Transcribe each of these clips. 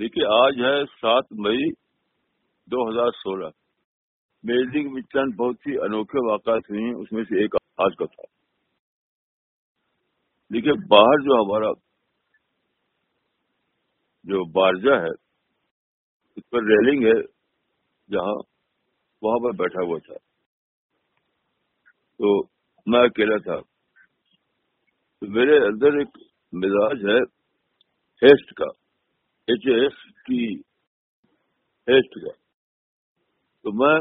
دیکھیے آج ہے سات مئی دو ہزار سولہ۔ میری میں چند بہت سی انوکھے واقعات ہوئی ہیں، اس میں سے ایک آج کا تھا۔ دیکھیے باہر جو ہمارا جو بارجا ہے، اس پر ریلنگ ہے، جہاں وہاں پر بیٹھا ہوا تھا۔ تو میں اکیلا تھا۔ تو میرے اندر ایک مزاج ہے، ہیسٹ کا۔ ایچ ایس کی ہیسٹ کا تو میں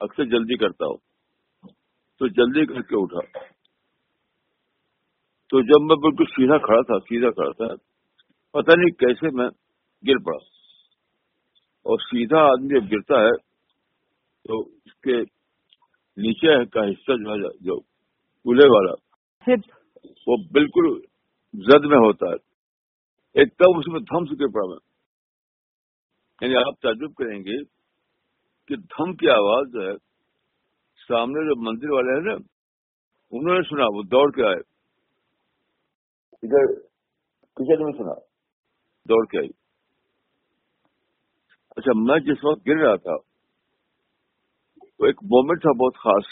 اکثر جلدی کرتا ہوں۔ تو جلدی کر کے اٹھا۔ تو جب میں بالکل سیدھا کھڑا تھا سیدھا کھڑا تھا پتہ نہیں کیسے میں گر پڑا۔ اور سیدھا آدمی جب گرتا ہے تو اس کے نیچے کا حصہ جو ہے جو کولے والا وہ بالکل زد میں ہوتا ہے۔ ایک تب اس میں تھم سکے پڑا میں یعنی آپ تعجب کریں گے کہ دھم کی آواز جو ہے سامنے جو مندر والے ہیں نا انہوں نے سنا وہ دوڑ کے آئے۔ ادھر کچن میں سنا؟ دوڑ کے آئی۔ اچھا میں جس وقت گر رہا تھا وہ ایک مومنٹ تھا بہت خاص۔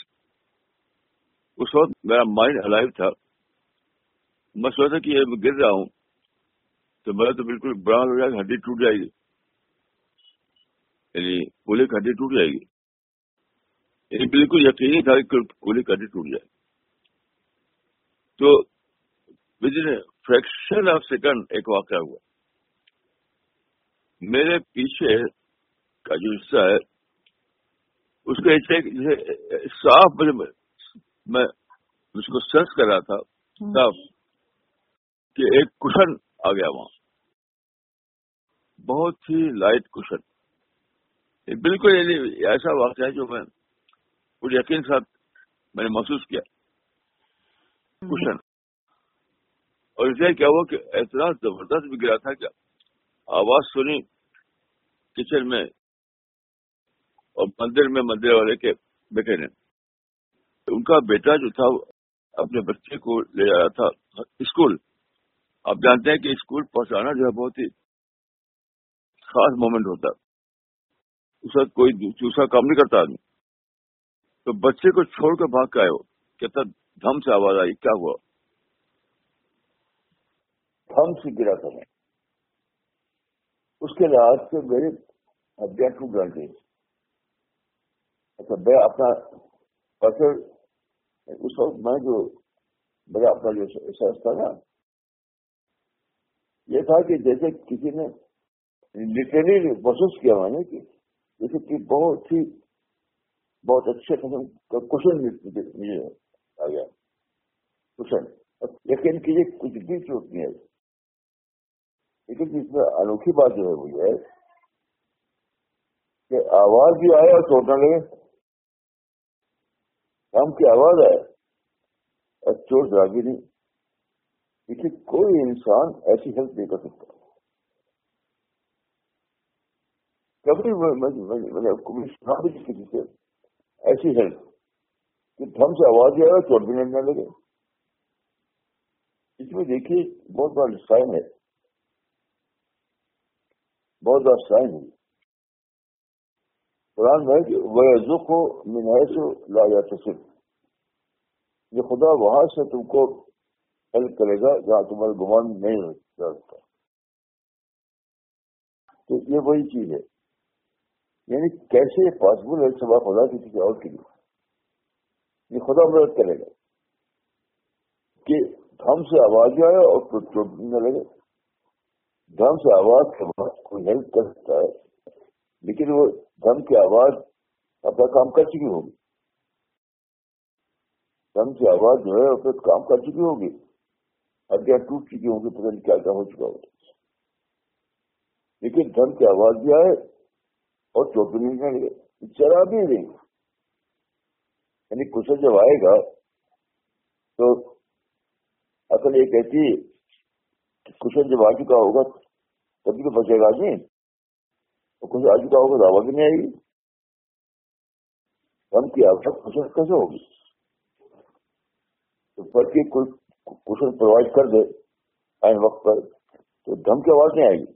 اس وقت میرا مائنڈ الائیو تھا۔ میں سوچا کہ یہ میں گر رہا ہوں۔ تو میرا تو بالکل بران ہو جائے گا ہڈی ٹوٹ جائے گی۔ یعنی کولی کی ہڈی ٹوٹ جائے گی۔ یعنی بالکل یقینی تھا کہ کولی کی ہڈی ٹوٹ جائے۔ تو within fraction of second ایک واقعہ ہوا۔ میرے پیچھے کا جو حصہ ہے اس کا صاف میں اس کو سرچ کر رہا تھا صاف کہ ایک کشن آ گیا وہاں۔ بہت ہی لائٹ کشن۔ بالکل یعنی ایسا واقعہ ہے جو میں پورے یقین ساتھ میں نے محسوس کیا۔ کشن۔ اور اسے کیا ہوا کہ اتنا زبردست بھی گرا تھا کیا آواز سنی، کچن میں اور مندر میں مندر والے کے بیٹے نے۔ ان کا بیٹا جو تھا اپنے بچے کو لے آیا تھا اسکول۔ آپ جانتے ہیں کہ اسکول پہنچانا جو ہے بہت ہی خاص مومنٹ ہوتا ہے۔ اس وقت کوئی دوسرا کام نہیں کرتا آدمی۔ تو بچے کو چھوڑ کر بھاگ کے آئے ہو کہتا دھم سے آواز آئی، کیا ہوا؟ دھم سے گرا تھا میں۔ اس کے لحاظ سے میرے ابجیکٹ ٹو گرانٹیج اچھا میں اپنا پرسر اس وقت میں جو میرا اپنا جو احساس تھا نا، یہ تھا کہ جیسے کسی نے لٹرلی محسوس کیا میں نے کہ جیسے کہ بہت ہی بہت اچھے قسم کا کوشچن مجھے آ گیا۔ کوشچن یقین کیجیے کچھ بھی چوٹ نہیں ہے۔ لیکن اس میں انوکھی بات جو ہے وہ یہ ہے کہ آواز بھی آئے اور چوٹ نہ لگے۔ کام کی آواز آئے۔ اور چوٹ راگی نہیں۔ دیکھیے کوئی انسان ایسی ہیلپ نہیں کر سکتا۔ کبھی کسی سے ایسی ہیلپ کہ ہم سے آواز آئے اور چوٹ بھی نہیں لگے اس میں دیکھیے، بہت بڑا سائن ہے۔ بہت بڑا سائن ہے قرآن میں وہ زخ ہو منحص لا یا تصف یہ خدا وہاں سے تم کو ہیلپ کرے گا جہاں تمہارا گمان نہیں رکھتا تو یہ وہی چیز ہے۔ یعنی کیسے پاسبل ہے سوا خدا کی کسی اور کے لیے یہ خدا مدد کرے گا کہ دھم سے آواز آئے اور چوٹ نہ لگے۔ دھم سے آواز کے بعد کوئی ہیلپ کر سکتا ہے، لیکن وہ دم کی آواز اپنا کام کر چکی ہوگی۔ دم کی آواز جو ہے پھر کام کر چکی ہوگی۔ ہڈیاں ٹوٹ چکی ہوگی پتہ نہیں کیا کیا ہو چکا ہوگا۔ لیکن دم کی آواز بھی آئے اور چوٹ بھی نہیں بھی نہیں۔ یعنی کچھ جب آئے گا، تو اصل یہ کہتی کچھ جب آ چکا ہوگا، تبھی تو بچے گا نہیں کچھ آج کا ہوگا دعوت بھی نہیں آئے گی ہم کی آوشک کوشش کیسے ہوگی؟ تو پر کی کوئی کوشش پرووائڈ کر دے آئے وقت پر، تو دھم کی آواز نہیں آئے گی۔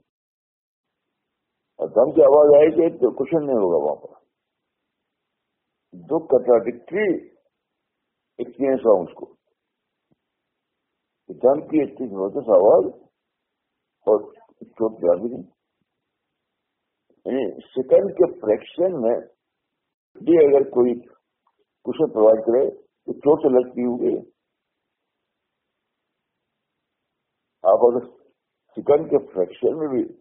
دم کی آواز آئے گی تو کشن نہیں ہوگا وہاں پر۔ دو کنٹراڈکٹری ایکسپیرئنس ہوا اس کو۔ دم کی اتنی زبردست آواز اور چوٹ جا بھی نہیں۔ یعنی سیکنڈ کے فریکشن میں بھی اگر کوئی کشن پرووائڈ کرے تو چوٹ سے لگتی ہوگی۔ آپ اگر سیکنڈ کے فریکشن میں بھی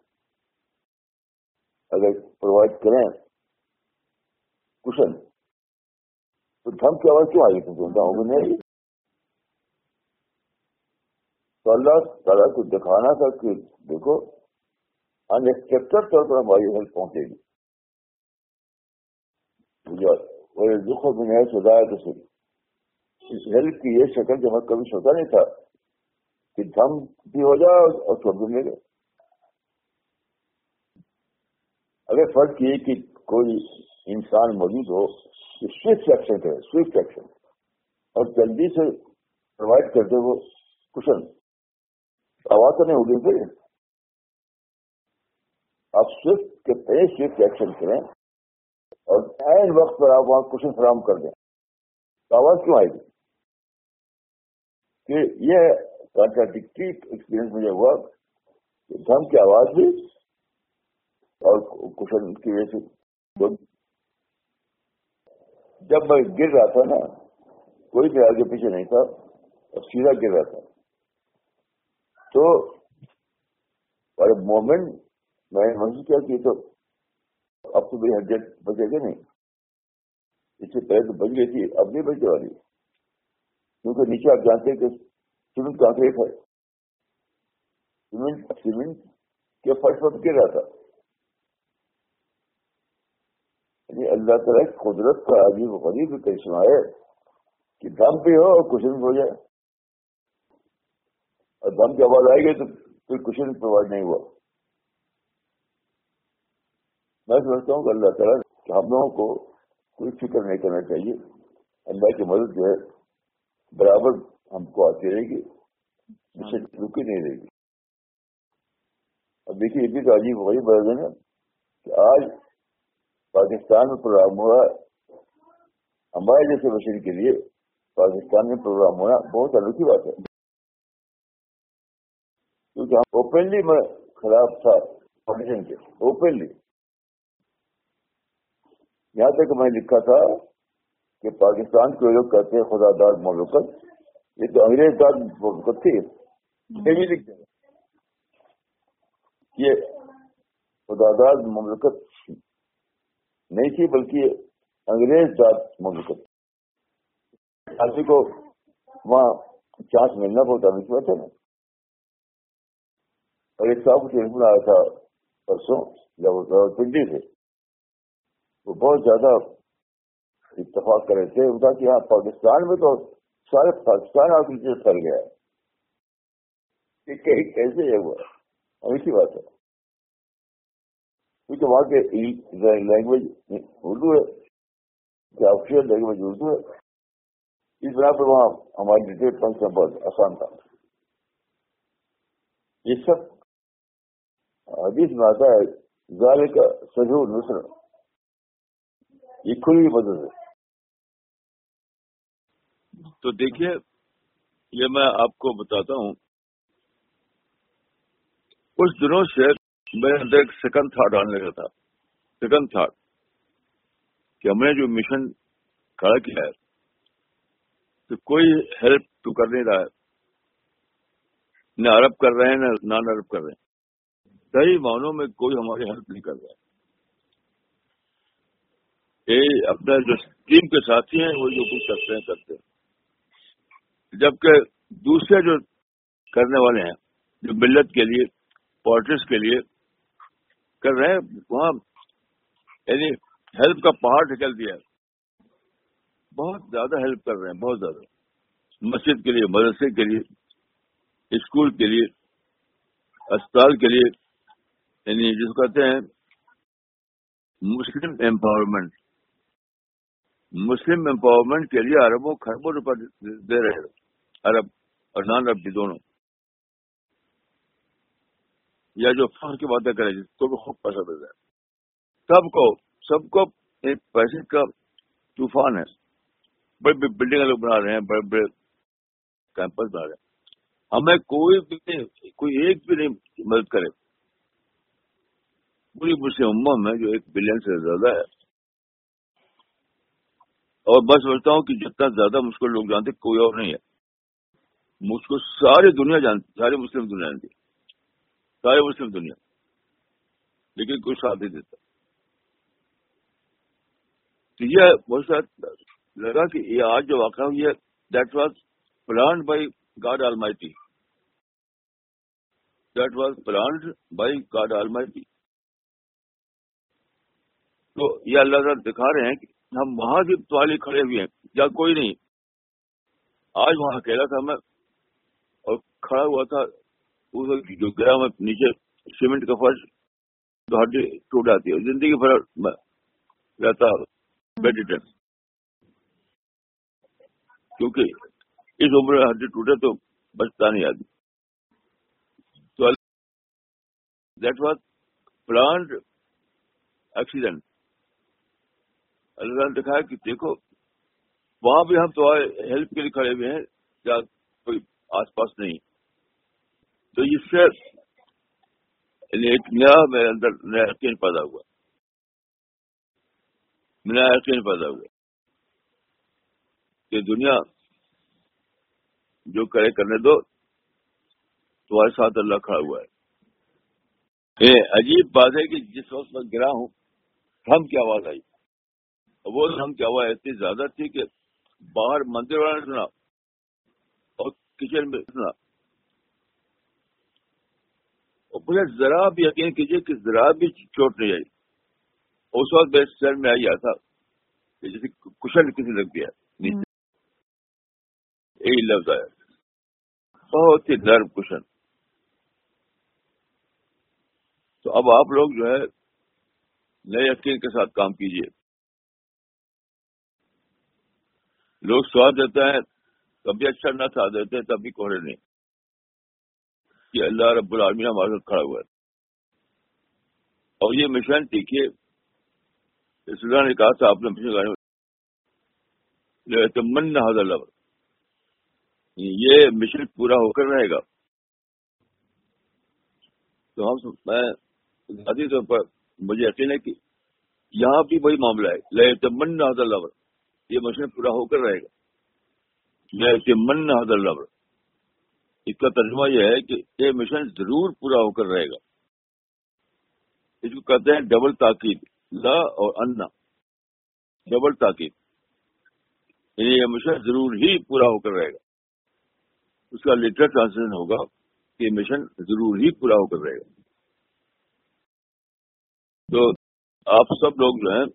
اگر پرووائڈ کریں، کشن، تو دھم کی آواز کیوں آئی تھی ہوگی نہیں۔ تو اللہ تعالیٰ کو دکھانا تھا کہ دیکھو انسپیکٹڈ طور پر ہماری ہیلپ پہنچے گی۔ دکھ میں نے سدایا تو سر اس ہیلپ کی یہ شکل جو میں کبھی سوچا نہیں تھا کہ دھم بھی ہو جائے اور چھوڑ بھی لے اگر فرق یہ کہ کوئی انسان موجود ہو کہ سوئفٹ ایکشن کرے سوئفٹ ایکشن اور جلدی سے پرووائڈ کرتے وہ کشن آواز تو نہیں ہوگی پھر آپ سوئفٹ کے پہلے سوئفٹ ایکشن کریں اور این وقت پر آپ وہاں کشن فراہم کر دیں۔ تو آواز کیوں آئے گی کہ یہ کانٹراڈکٹری ایکسپیرئنس مجھے ہوا کہ دھم کی آواز بھی اور کشن کی وجہ سے جب میں گر رہا تھا نا، کوئی بھی آگے پیچھے نہیں تھا اور سیدھا گر رہا تھا۔ تو مومنٹ میں نے محسوس کیا کہ تو اب تو میری ہڈیٹ بچے گا نہیں۔ اس سے پہلے تو بچ گئی تھی، اب نہیں بچنے والی کیونکہ نیچے آپ جانتے ہیں کہ سیمنٹ کانکریٹ ہے؟ سیمنٹ سیمنٹ کے فرش پر گر رہا تھا۔ یعنی اللہ تعالیٰ کی قدرت کا عجیب غریب کرشمہ ہے کہ دم بھی ہو اور کچھ بھی ہو جائے۔ اور دم کی آواز آئے گی تو کوئی کچھ پرووائڈ نہیں ہوا۔ میں سمجھتا ہوں کہ اللہ تعالیٰ ہم لوگوں کو کوئی فکر نہیں کرنا چاہیے۔ اللہ کی مدد جو ہے، برابر ہم کو آتی رہے گی۔ جس سے رکی نہیں رہے گی۔ اب دیکھیے، یہ بھی تو عجیب وہی بات ہے کہ آج پاکستان میں پروگرام ہوا ہمارے جیسے مشین کے لیے پاکستان میں پروگرام ہونا بہت انوکھی بات ہے۔ کیونکہ ہم اوپنلی میں خلاف تھا پاکستان کے۔ اوپنلی یہاں تک میں لکھا تھا کہ پاکستان کے لوگ کہتے ہیں خدا دار مملکت۔ یہ تو انگریز دار مملکت تھی۔ یہ بھی لکھتے ہیں یہ خدا دار مملکت نہیں تھی بلکہ انگریز جات مملکت آدمی کو وہاں چانس ملنا بہت اہم بات ہے نا اور ایک صاحب ٹیلیفون آیا تھا پرسوں، جب پنڈی سے وہ بہت زیادہ اتفاق کر رہے تھے۔ ان کا کہ یہاں پاکستان میں تو سارے پاکستان آپ نیچے پھیل گیا۔ ہے کہ کیسے ہے وہ اسی بات ہے۔ کیونکہ وہاں کے لینگویج اردو ہے آفیشیل لینگویج اردو ہے، اس بنا پر وہاں ہماری ڈیٹیل فنکشن بہت آسان تھا۔ یہ سب حدیث میں آتا ہے ظال کا سجو نسر یہ کھلی مدد ہے۔ تو دیکھیے، یہ میں آپ کو بتاتا ہوں۔ کچھ دنوں سے میرے اندر ایک سیکنڈ تھاٹ آنے لگا تھا۔ سیکنڈ تھاٹ کہ ہم نے جو مشن کھڑا کیا ہے، تو کوئی ہیلپ تو کر نہیں رہا ہے۔ نہ عرب کر رہے ہیں، نہ نان عرب کر رہے ہیں۔ صحیح معنوں میں کوئی ہماری ہیلپ نہیں کر رہا ہے۔ یہ جو ٹیم کے ساتھی ہیں، وہ جو کچھ کرتے ہیں کرتے ہیں۔ جبکہ دوسرے جو کرنے والے ہیں، جو ملت کے لیے پالٹکس کے لیے کر رہے ہیں، وہاں یعنی ہیلپ کا پہاڑ نکل دیا بہت زیادہ ہیلپ کر رہے ہیں، بہت زیادہ۔ مسجد کے لیے، مدرسے کے لیے، اسکول کے لیے، اسپتال کے لیے یعنی جس کو کہتے ہیں مسلم امپاورمنٹ مسلم امپاورمنٹ کے لیے اربوں خربوں روپے دے رہے عرب اور نان عرب بھی دونوں۔ یا جو فخر کی باتیں کرے جس کو بھی خوب پسند ہے سب کو سب کو ایک پیسے کا طوفان ہے۔ بڑی بڑی بلڈنگ لوگ بنا رہے ہیں، بڑے بڑے کیمپس بنا رہے ہیں۔ ہمیں کوئی بھی نہیں، کوئی ایک بھی نہیں مدد کرے۔ پوری مسلم امہ میں جو ایک بلین سے زیادہ ہے۔ اور بس سمجھتا ہوں کہ جتنا زیادہ مجھ کو لوگ جانتے، کوئی اور نہیں ہے۔ مجھ کو ساری دنیا جانتی ساری مسلم دنیا جانتی۔ ساری مسلم دنیا لیکن کوئی ساتھ نہیں دیتا۔ تو یہ بہت سارا لگا کہ یہ آج جو واقعہ ہوئی ہے that was planned by God Almighty that was planned by God Almighty تو یہ اللہ تعالیٰ دکھا رہے ہیں کہ ہم وہاں سے توالی کھڑے ہوئے ہیں یا کوئی نہیں۔ آج وہاں اکیلا تھا میں اور کھڑا ہوا تھا جو گیا میں نیچے سیمنٹ کا فرش تو ہڈی ٹوٹ جاتی ہے زندگی بھر رہتا بیڈ کیونکہ اس عمر میں ہڈی ٹوٹے تو بچتا نہیں آدمی۔ تو that was planned accident Allah نے دکھایا کہ دیکھو، وہاں بھی ہم تو ہیلپ کے لیے کھڑے ہوئے ہیں یا کوئی آس پاس نہیں۔ تو اس سے ایک نیا میرے اندر نیا یقین پیدا ہوا۔ نیا یقین پیدا ہوا کہ دنیا جو کرے کرنے دو، تمہارے ساتھ اللہ کھڑا ہوا ہے۔ یہ عجیب بات ہے کہ جس وقت میں گرا ہوں، ہم کی آواز آئی۔ وہ ہم کی آواز اتنی زیادہ تھی کہ باہر مندر والا نے سنا اور کچن میں سنا۔ اور مجھے ذرا بھی یقین کیجیے کہ ذرا بھی چوٹ نہیں آئی۔ اس وقت میرے سر میں آئی تھا کہ جیسے کشن کسی لگ گیا۔ یہی لفظ آیا۔ بہت ہی نرم کشن۔ تو اب آپ لوگ جو ہے نئے یقین کے ساتھ کام کیجیے لوگ سواد دیتے ہیں کبھی اچھا نہ ساتھ دیتے تب بھی کوڑے نہیں۔ کہ اللہ رب العالمین ہمارے ساتھ کھڑا ہوا ہے۔ اور یہ مشن دیکھیے اس اللہ نے کہا تھا، آپ نے مشن گانے من حضر یہ مشن پورا ہو کر رہے گا۔ تو ہم میں ذاتی طور پر مجھے یقین ہے کہ یہاں بھی وہی معاملہ ہے۔ لیے تمن حضر لور یہ مشن پورا ہو کر رہے گا۔ لیے تمن حضر لور اس کا ترجمہ یہ ہے کہ یہ مشن ضرور پورا ہو کر رہے گا۔ اس کو کہتے ہیں ڈبل تاکید، لا اور انا۔ ڈبل تاکید۔ یعنی یہ مشن ضرور ہی پورا ہو کر رہے گا۔ اس کا لیٹر ٹرانسلیشن ہوگا کہ یہ مشن ضرور ہی پورا ہو کر رہے گا۔ تو آپ سب لوگ جو ہیں،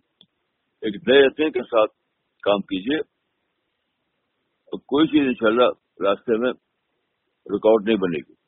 ایک نئے یقین کے ساتھ کام کیجیے اور کوئی چیز انشاءاللہ راستے میں رکاوٹ نہیں بنے گی۔